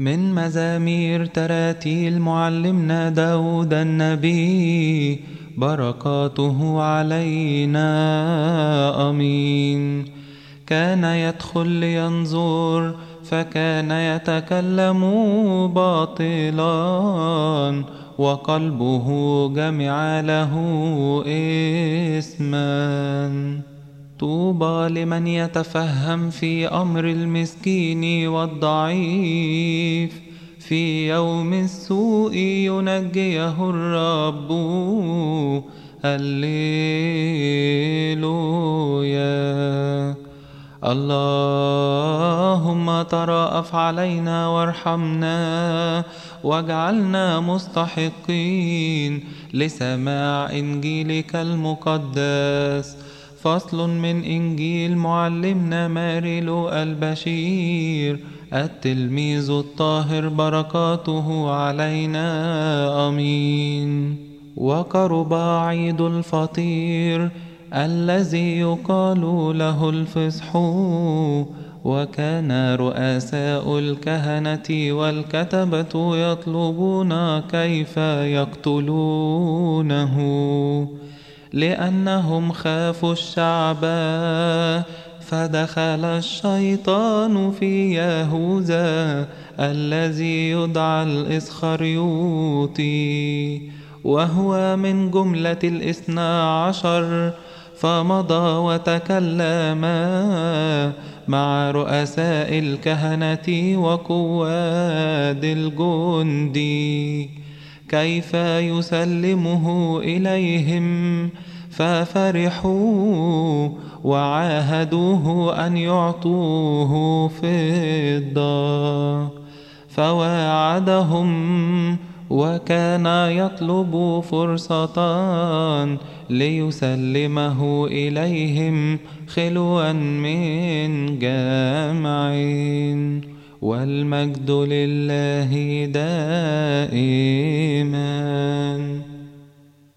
من مزامير تراتيل معلمنا داود النبي بركاته علينا أمين. كان يدخل لينظر فكان يتكلم باطلا وقلبه جمع له اسما طوبى لمن يتفهم في أمر المسكين والضعيف في يوم السوء ينجيه الرب. هللويا. اللهم تراءف علينا وارحمنا واجعلنا مستحقين لسماع إنجيلك المقدس. فصل من إنجيل معلمنا ماريلو البشير. التلميذ الطاهر بركاته علينا أمين. وقرب عيد الفطير الذي يقال له الفصح وكان رؤساء الكهنة والكتبة يطلبون كيف يقتلونه. لأنهم خافوا الشعب فدخل الشيطان في يهوذا الذي يدعى الإسخريوطي وهو من جملة الاثنى عشر فمضى وتكلم مع رؤساء الكهنة وقواد الجند كيف يسلمه إليهم ففرحوا وعاهدوه أن يعطوه فضة فواعدهم وكان يطلب فرصة ليسلمه إليهم خلوا من جامع والمجد لله دائما.